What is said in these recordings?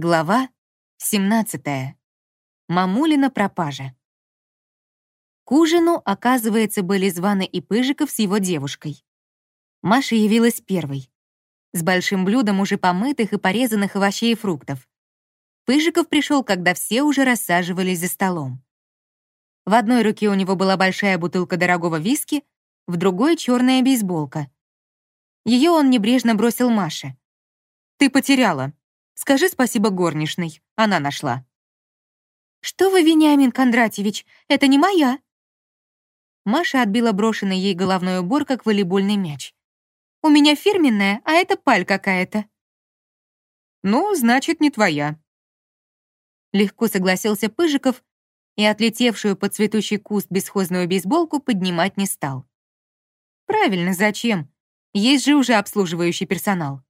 Глава 17. Мамулина пропажа. К ужину, оказывается, были званы и Пыжиков с его девушкой. Маша явилась первой, с большим блюдом уже помытых и порезанных овощей и фруктов. Пыжиков пришел, когда все уже рассаживались за столом. В одной руке у него была большая бутылка дорогого виски, в другой — черная бейсболка. Ее он небрежно бросил Маше. «Ты потеряла», Скажи спасибо горничной, она нашла». «Что вы, Вениамин Кондратьевич, это не моя!» Маша отбила брошенный ей головной убор, как волейбольный мяч. «У меня фирменная, а это паль какая-то». «Ну, значит, не твоя». Легко согласился Пыжиков и отлетевшую под цветущий куст бесхозную бейсболку поднимать не стал. «Правильно, зачем? Есть же уже обслуживающий персонал».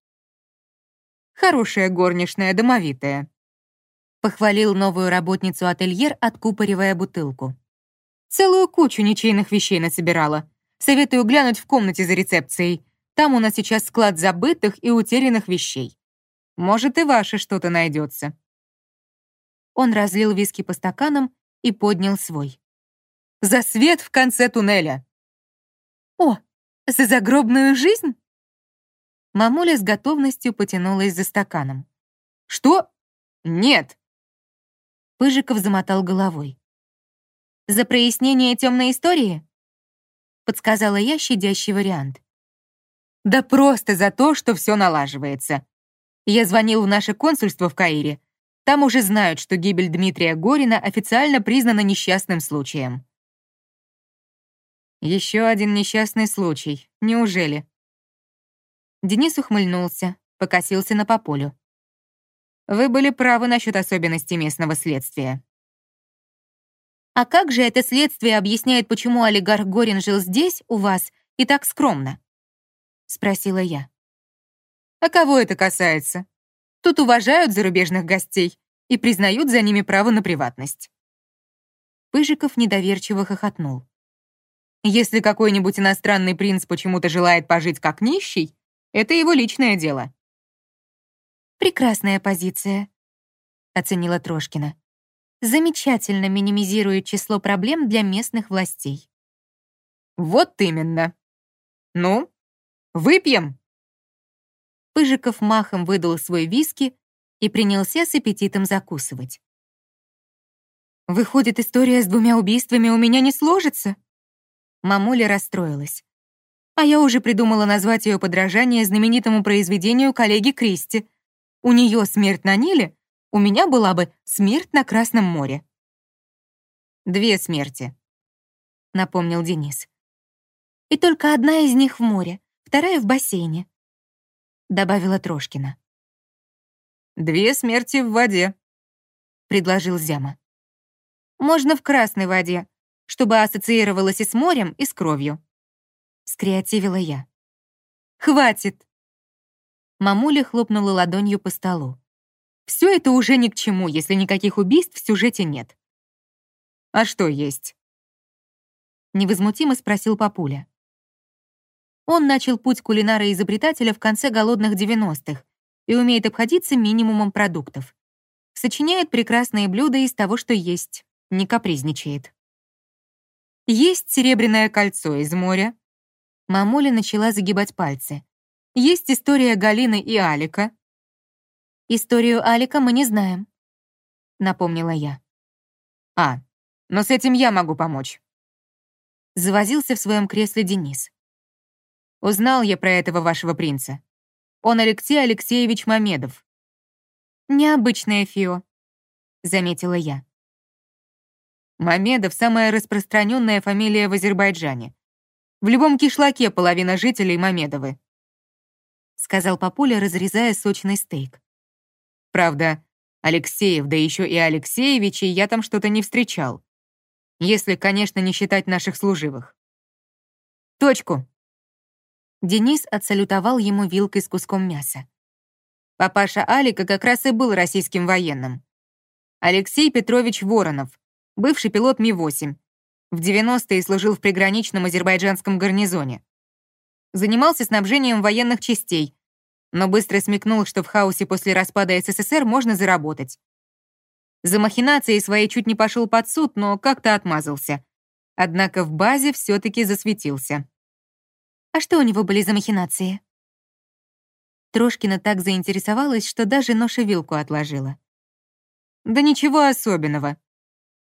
Хорошая горничная, домовитая». Похвалил новую работницу ательер, откупоривая бутылку. «Целую кучу ничейных вещей насобирала. Советую глянуть в комнате за рецепцией. Там у нас сейчас склад забытых и утерянных вещей. Может, и ваше что-то найдется». Он разлил виски по стаканам и поднял свой. «За свет в конце туннеля!» «О, за загробную жизнь?» Мамуля с готовностью потянулась за стаканом. «Что? Нет!» Пыжиков замотал головой. «За прояснение темной истории?» Подсказала я щадящий вариант. «Да просто за то, что все налаживается. Я звонил в наше консульство в Каире. Там уже знают, что гибель Дмитрия Горина официально признана несчастным случаем». Еще один несчастный случай. Неужели? Денис ухмыльнулся, покосился на Пополю. «Вы были правы насчет особенностей местного следствия». «А как же это следствие объясняет, почему олигарх Горин жил здесь, у вас, и так скромно?» — спросила я. «А кого это касается? Тут уважают зарубежных гостей и признают за ними право на приватность». Пыжиков недоверчиво хохотнул. «Если какой-нибудь иностранный принц почему-то желает пожить как нищий, это его личное дело». «Прекрасная позиция», — оценила Трошкина. «Замечательно минимизирует число проблем для местных властей». «Вот именно. Ну, выпьем?» Пыжиков махом выдал свой виски и принялся с аппетитом закусывать. «Выходит, история с двумя убийствами у меня не сложится?» Мамуля расстроилась а я уже придумала назвать ее подражание знаменитому произведению коллеги Кристи. У нее смерть на Ниле, у меня была бы смерть на Красном море. «Две смерти», — напомнил Денис. «И только одна из них в море, вторая в бассейне», — добавила Трошкина. «Две смерти в воде», — предложил Зяма. «Можно в красной воде, чтобы ассоциировалось и с морем, и с кровью», скреативила я. «Хватит!» Мамуля хлопнула ладонью по столу. «Все это уже ни к чему, если никаких убийств в сюжете нет». «А что есть?» Невозмутимо спросил Папуля. Он начал путь кулинара-изобретателя в конце голодных 90-х и умеет обходиться минимумом продуктов. Сочиняет прекрасные блюда из того, что есть, не капризничает. Есть серебряное кольцо из моря, Мамуля начала загибать пальцы. «Есть история Галины и Алика». «Историю Алика мы не знаем», — напомнила я. «А, но с этим я могу помочь». Завозился в своем кресле Денис. «Узнал я про этого вашего принца. Он Алексей Алексеевич Мамедов». «Необычное фио», — заметила я. Мамедов — самая распространенная фамилия в Азербайджане. В любом кишлаке половина жителей Мамедовы», — сказал папуля, разрезая сочный стейк. «Правда, Алексеев, да еще и Алексеевичей я там что-то не встречал. Если, конечно, не считать наших служивых. Точку!» Денис отсалютовал ему вилкой с куском мяса. Папаша Алика как раз и был российским военным. Алексей Петрович Воронов, бывший пилот Ми-8, в 90-е служил в приграничном азербайджанском гарнизоне. Занимался снабжением военных частей, но быстро смекнул, что в хаосе после распада СССР можно заработать. За махинацией своей чуть не пошел под суд, но как-то отмазался. Однако в базе все-таки засветился. А что у него были за махинации? Трошкина так заинтересовалась, что даже нож и вилку отложила. Да ничего особенного.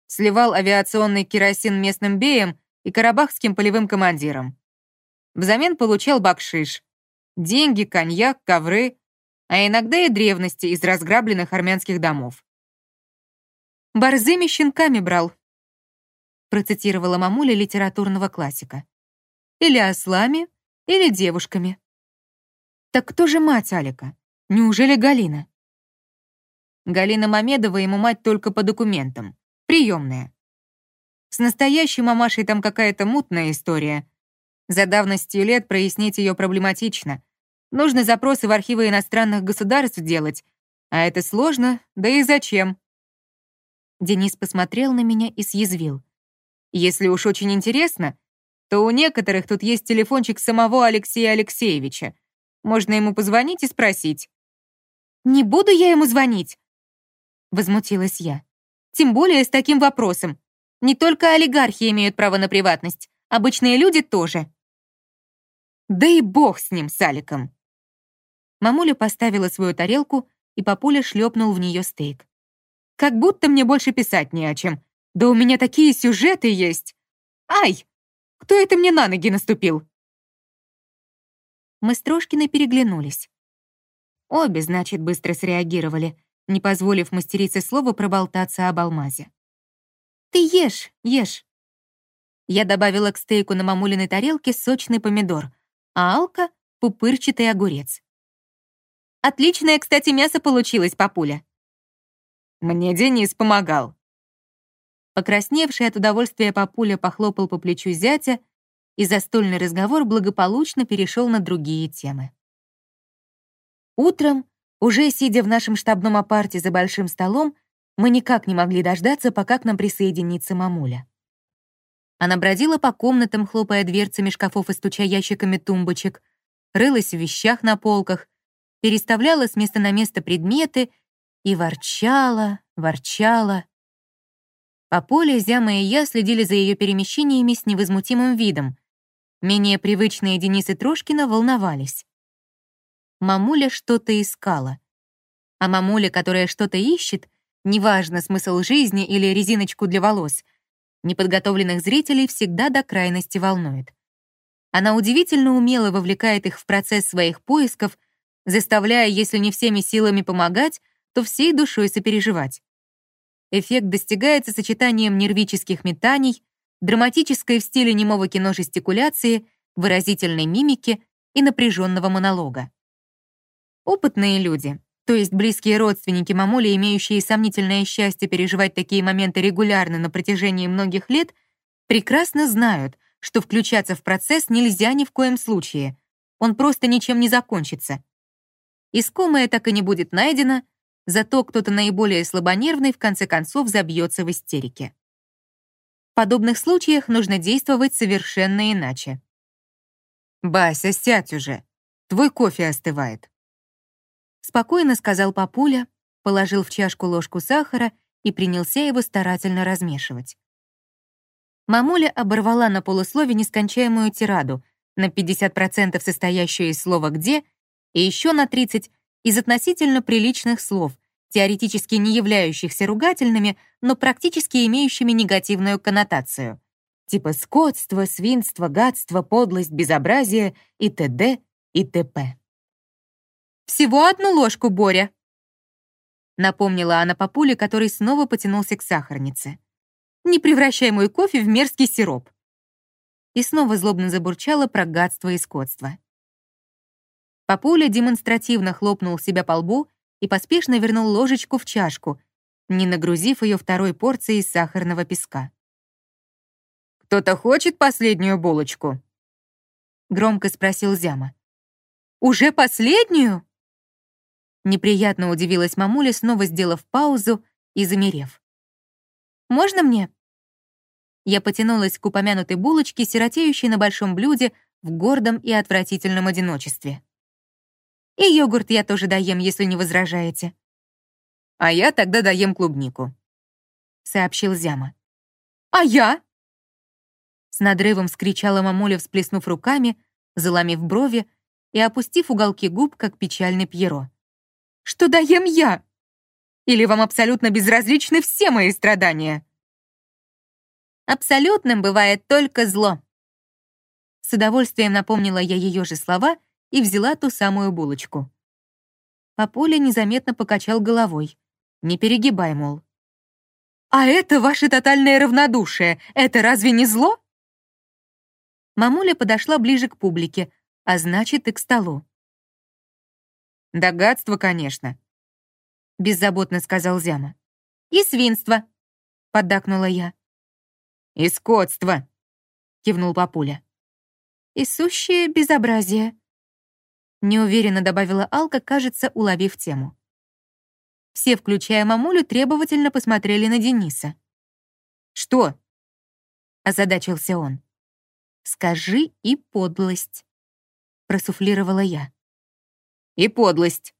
Сливал авиационный керосин местным беям и карабахским полевым командирам. Взамен получал бакшиш. Деньги, коньяк, ковры, а иногда и древности из разграбленных армянских домов. «Борзыми щенками брал», процитировала мамуля литературного классика. «Или ослами, или девушками». Так кто же мать Алика? Неужели Галина? Галина Мамедова ему мать только по документам. Приемная. С настоящей мамашей там какая-то мутная история. За давностью лет прояснить ее проблематично. Нужно запросы в архивы иностранных государств делать, а это сложно, да и зачем? Денис посмотрел на меня и съязвил. Если уж очень интересно, то у некоторых тут есть телефончик самого Алексея Алексеевича. Можно ему позвонить и спросить. «Не буду я ему звонить!» Возмутилась я. «Тем более с таким вопросом. Не только олигархи имеют право на приватность, обычные люди тоже». «Да и бог с ним, с Аликом!» Мамуля поставила свою тарелку, и папуля шлепнул в нее стейк. «Как будто мне больше писать не о чем. Да у меня такие сюжеты есть! Ай! Кто это мне на ноги наступил?» Мы с Трошкиной переглянулись. Обе, значит, быстро среагировали, не позволив мастерице слова проболтаться об алмазе. «Ты ешь, ешь!» Я добавила к стейку на мамулиной тарелке сочный помидор, а Алка — пупырчатый огурец. «Отличное, кстати, мясо получилось, папуля!» «Мне Денис помогал!» Покрасневший от удовольствия папуля похлопал по плечу зятя и застольный разговор благополучно перешел на другие темы. Утром, уже сидя в нашем штабном апарте за большим столом, мы никак не могли дождаться, пока к нам присоединится мамуля. Она бродила по комнатам, хлопая дверцами шкафов и стуча ящиками тумбочек, рылась в вещах на полках, переставляла с места на место предметы и ворчала, ворчала. По поле Зяма и я следили за ее перемещениями с невозмутимым видом, Менее привычные Денис и Трошкина волновались. Мамуля что-то искала. А мамуля, которая что-то ищет, неважно, смысл жизни или резиночку для волос, неподготовленных зрителей всегда до крайности волнует. Она удивительно умело вовлекает их в процесс своих поисков, заставляя, если не всеми силами помогать, то всей душой сопереживать. Эффект достигается сочетанием нервических метаний, драматической в стиле немого кино жестикуляции, выразительной мимики и напряженного монолога. Опытные люди, то есть близкие родственники мамули, имеющие сомнительное счастье переживать такие моменты регулярно на протяжении многих лет, прекрасно знают, что включаться в процесс нельзя ни в коем случае. Он просто ничем не закончится. Искомое так и не будет найдено, зато кто-то наиболее слабонервный в конце концов забьется в истерике подобных случаях нужно действовать совершенно иначе. «Бася, сядь уже. Твой кофе остывает». Спокойно сказал папуля, положил в чашку ложку сахара и принялся его старательно размешивать. Мамуля оборвала на полуслове нескончаемую тираду, на 50% состоящую из слова «где» и еще на 30% из относительно приличных слов, теоретически не являющихся ругательными, но практически имеющими негативную коннотацию, типа скотство, свинство, гадство, подлость, безобразие и т.д. и т.п. «Всего одну ложку, Боря!» Напомнила она папуле, который снова потянулся к сахарнице. «Не превращай мой кофе в мерзкий сироп!» И снова злобно забурчала про гадство и скотство. Папуля демонстративно хлопнул себя по лбу и поспешно вернул ложечку в чашку, не нагрузив ее второй порцией сахарного песка. «Кто-то хочет последнюю булочку?» Громко спросил Зяма. «Уже последнюю?» Неприятно удивилась мамуля, снова сделав паузу и замерев. «Можно мне?» Я потянулась к упомянутой булочке, сиротеющей на большом блюде в гордом и отвратительном одиночестве. И йогурт я тоже доем, если не возражаете. А я тогда доем клубнику, сообщил Зяма. А я? С надрывом скричала мамуля, всплеснув руками, заломив брови и опустив уголки губ, как печальный Пьеро. «Что даем я? Или вам абсолютно безразличны все мои страдания?» «Абсолютным бывает только зло». С удовольствием напомнила я ее же слова и взяла ту самую булочку. Папуля незаметно покачал головой. «Не перегибай, мол». «А это ваше тотальное равнодушие. Это разве не зло?» Мамуля подошла ближе к публике, а значит и к столу. «Догадство, конечно», — беззаботно сказал Зяма. «И свинство», — поддакнула я. «И скотство», — кивнул папуля. «И сущее безобразие», — неуверенно добавила Алка, кажется, уловив тему. Все, включая мамулю, требовательно посмотрели на Дениса. «Что?» — озадачился он. «Скажи и подлость», — просуфлировала я. «И подлость»,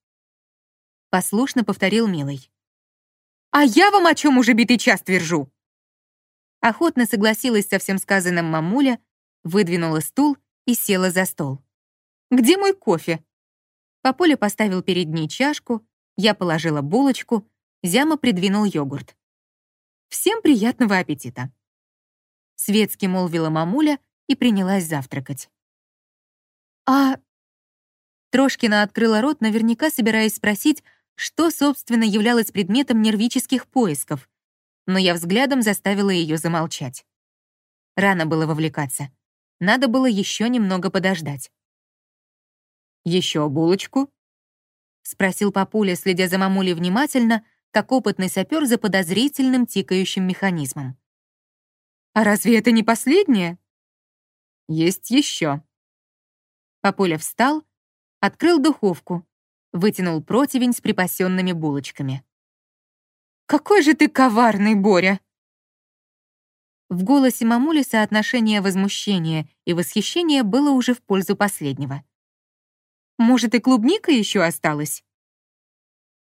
— послушно повторил Милый. «А я вам о чем уже битый час твержу?» Охотно согласилась со всем сказанным мамуля, выдвинула стул и села за стол. «Где мой кофе?» Папуля поставил перед ней чашку, я положила булочку, Зяма придвинул йогурт. «Всем приятного аппетита!» Светски молвила мамуля и принялась завтракать. «А...» Трошкина открыла рот, наверняка собираясь спросить, что, собственно, являлось предметом нервических поисков, но я взглядом заставила ее замолчать. Рано было вовлекаться. Надо было еще немного подождать. «Еще булочку?» — спросил папуля, следя за мамулей внимательно, как опытный сапер за подозрительным тикающим механизмом. «А разве это не последнее?» Есть еще. Папуля встал, открыл духовку, вытянул противень с припасенными булочками. «Какой же ты коварный, Боря!» В голосе мамули соотношение возмущения и восхищения было уже в пользу последнего. «Может, и клубника еще осталась?»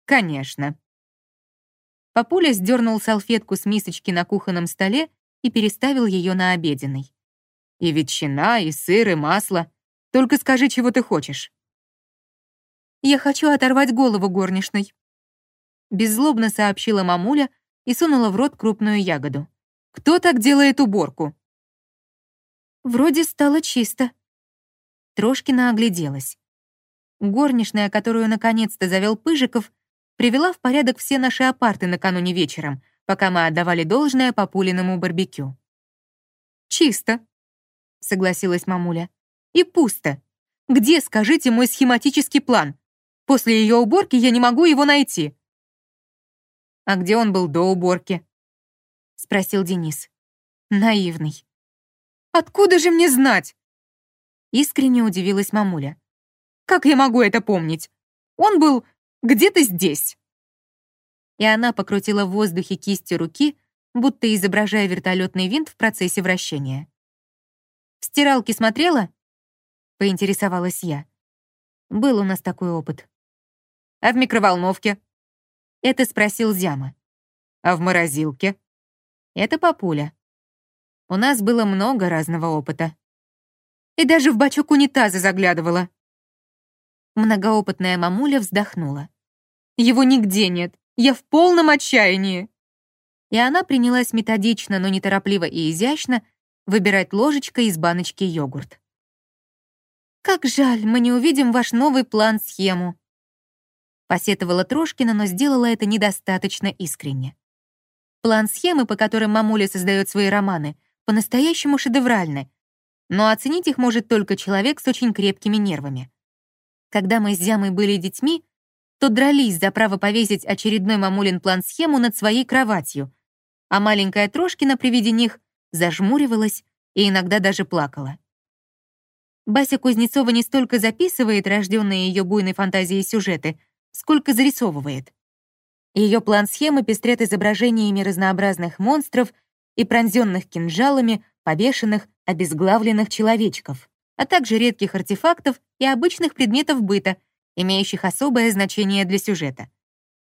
«Конечно». Папуля сдернул салфетку с мисочки на кухонном столе и переставил ее на обеденный. И ветчина, и сыр, и масло. Только скажи, чего ты хочешь». «Я хочу оторвать голову горничной», — беззлобно сообщила мамуля и сунула в рот крупную ягоду. «Кто так делает уборку?» «Вроде стало чисто». Трошкина огляделась. Горничная, которую наконец-то завел Пыжиков, привела в порядок все наши апарты накануне вечером, пока мы отдавали должное Папулиному барбекю. «Чисто», — согласилась мамуля. «И пусто. Где, скажите, мой схематический план? После ее уборки я не могу его найти». «А где он был до уборки?» — спросил Денис. Наивный. «Откуда же мне знать?» Искренне удивилась мамуля. «Как я могу это помнить? Он был где-то здесь». И она покрутила в воздухе кистью руки, будто изображая вертолетный винт в процессе вращения. «В стиралке смотрела?» — поинтересовалась я. Был у нас такой опыт. «А в микроволновке?» Это спросил Зяма. «А в морозилке?» Это папуля. У нас было много разного опыта. И даже в бачок унитаза заглядывала. Многоопытная мамуля вздохнула. «Его нигде нет. Я в полном отчаянии!» И она принялась методично, но неторопливо и изящно выбирать ложечкой из баночки йогурт. «Как жаль, мы не увидим ваш новый план-схему», посетовала Трошкина, но сделала это недостаточно искренне. План схемы, по которым мамуля создает свои романы, по-настоящему шедевральны, но оценить их может только человек с очень крепкими нервами. Когда мы с Зямой были детьми, то дрались за право повесить очередной мамулин план-схему над своей кроватью, а маленькая Трошкина при виде них зажмуривалась и иногда даже плакала. Бася Кузнецова не столько записывает рожденные ее буйной фантазией сюжеты, сколько зарисовывает. Ее план-схемы пестрят изображениями разнообразных монстров и пронзенных кинжалами, повешенных, обезглавленных человечков, а также редких артефактов и обычных предметов быта, имеющих особое значение для сюжета.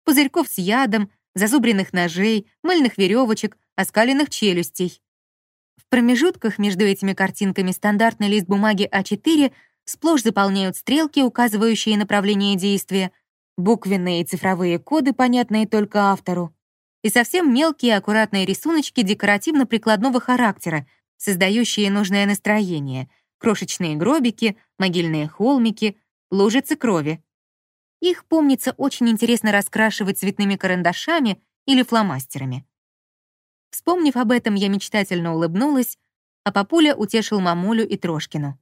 Пузырьков с ядом, зазубренных ножей, мыльных веревочек, оскаленных челюстей. В промежутках между этими картинками стандартный лист бумаги А4 сплошь заполняют стрелки, указывающие направление действия, буквенные и цифровые коды, понятные только автору, и совсем мелкие аккуратные рисуночки декоративно-прикладного характера, создающие нужное настроение, крошечные гробики, могильные холмики, лужицы крови. Их, помнится, очень интересно раскрашивать цветными карандашами или фломастерами. Вспомнив об этом, я мечтательно улыбнулась, а папуля утешил мамулю и Трошкину.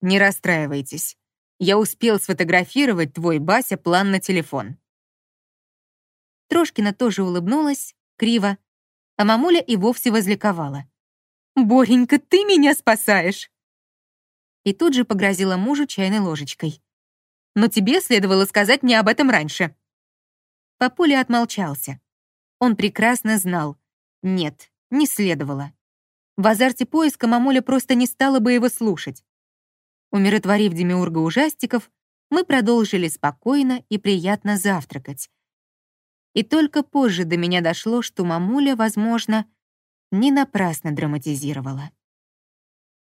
«Не расстраивайтесь. Я успел сфотографировать твой, Бася, план на телефон». Трошкина тоже улыбнулась, криво, а мамуля и вовсе возликовала. «Боренька, ты меня спасаешь!» И тут же погрозила мужу чайной ложечкой. «Но тебе следовало сказать мне об этом раньше». Папуля отмолчался. Он прекрасно знал. Нет, не следовало. В азарте поиска мамуля просто не стала бы его слушать. Умиротворив демиурга ужастиков, мы продолжили спокойно и приятно завтракать. И только позже до меня дошло, что мамуля, возможно, не напрасно драматизировала.